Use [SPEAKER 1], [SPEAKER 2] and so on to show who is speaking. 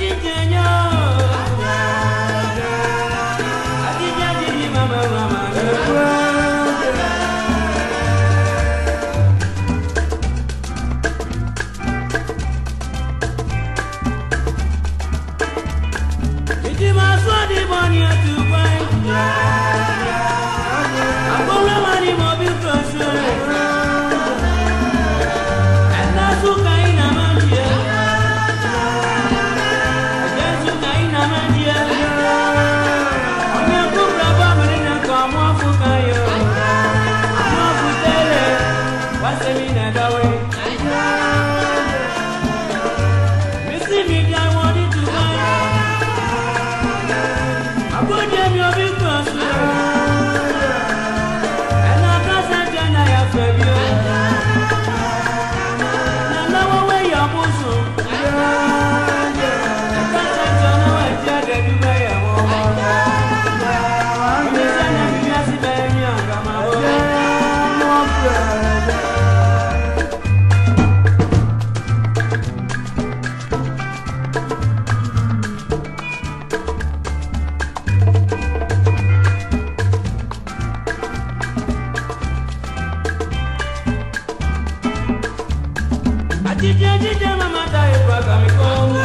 [SPEAKER 1] you Magigenya Once a minute away. Chikia jike mama dai kwa kamikongo